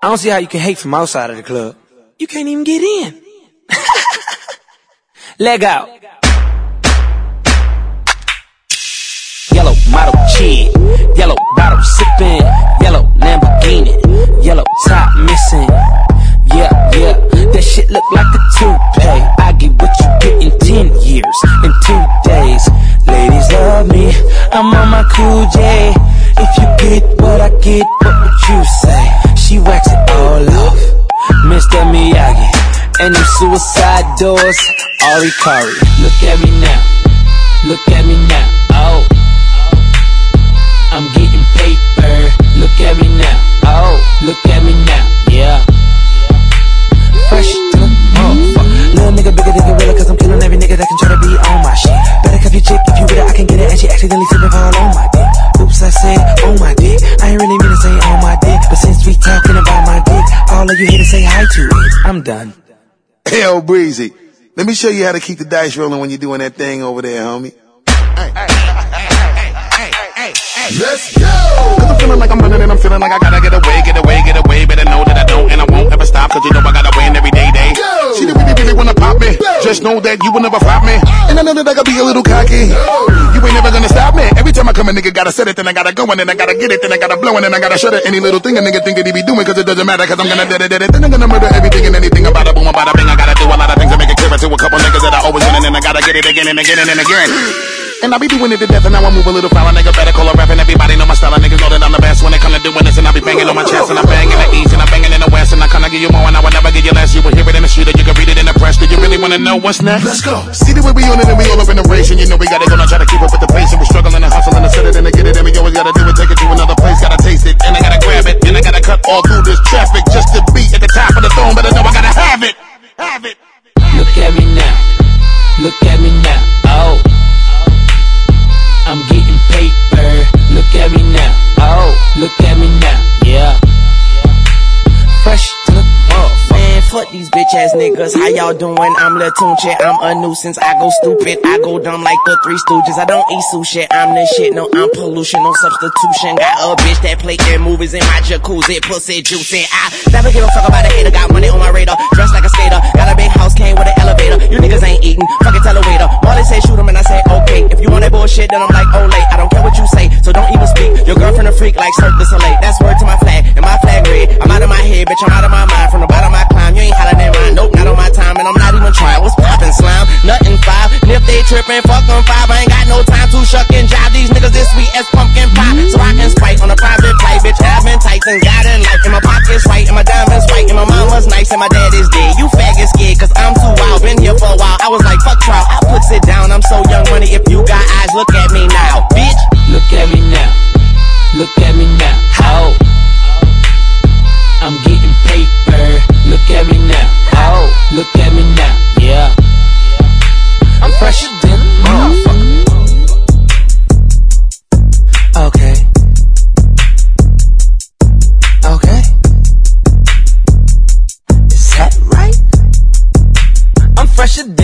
I don't see how you can hate from outside of the club. You can't even get in. Leg out. Yellow model chick, yellow bottle sipping, yellow Lamborghini, yellow top missing. Yeah, yeah, that shit look like a toupee. I get what you get in ten years, in two days. Ladies love me, I'm on my Cool J. If you get what I get, what would you say? She wax it all off, Mr. Miyagi, and them suicide doors, Hari Kari. Look at me now, look at me now, oh. I'm getting paper. Look at me now. Oh, look at me now. Yeah. Fresh to the motherfucker. Little nigga bigger than gorilla, cause I'm killing every nigga that can try to be on my shit. Better cuff your chick if you with it, I can get it, and she accidentally dick, all of you here to say hi to it. I'm done. Hell, Breezy. Let me show you how to keep the dice rolling when you're doing that thing over there, homie. Let's go! Cause I'm feeling like I'm running and I'm feeling like I gotta Just know that you will never flop me. And I know that I gotta be a little cocky. You ain't never gonna stop me. Every time I come, a nigga gotta set it, then I gotta go, and then I gotta get it, then I gotta blow, and then I gotta shut it. Any little thing a nigga think that he be doing, cause it doesn't matter, cause I'm gonna dead it, dead it. Then I'm gonna murder everything and anything about a boom, about a bing. I gotta do a lot of things to make it clear to a couple niggas that I always win, and then I gotta get it again and again and again. And I be doing it to death, and now I move a little foul. Nigga better call a rap, and everybody know my style. Niggas know that I'm the best when it come to doing this, and I be banging on my chest, and I'm banging the east, and I'm banging in the west, and I kinda give you more, and I will never give you less. You will really wanna know what's next? Let's go! See the way we on it, and we all up in the race, and you know we gotta go, now try to keep up with the pace, and we're struggling to fuck these bitch ass niggas. How y'all doing? I'm Lil Tunechi. I'm a nuisance. I go stupid. I go dumb like the Three Stooges. I don't eat sushi. I'm the shit. No, I'm pollution. No substitution. Got a bitch that play in movies in my jacuzzi. Pussy juicy. I never give a fuck about a hater. Got money on my radar. Dressed like a skater. Got a big house. Came with an elevator. You niggas ain't eating. Fucking tell a waiter. Molly say shoot him and I say okay. If you want that bullshit, then I'm like, oh late. I don't care what you say. So don't even speak. Your girlfriend a freak like Cirque du Soleil. That's word to my flag. And my flag red. I'm out of my head, bitch. I'm out of my trippin', fuck five. I ain't got no time to shuck and jive. These niggas this sweet as pumpkin pie. So should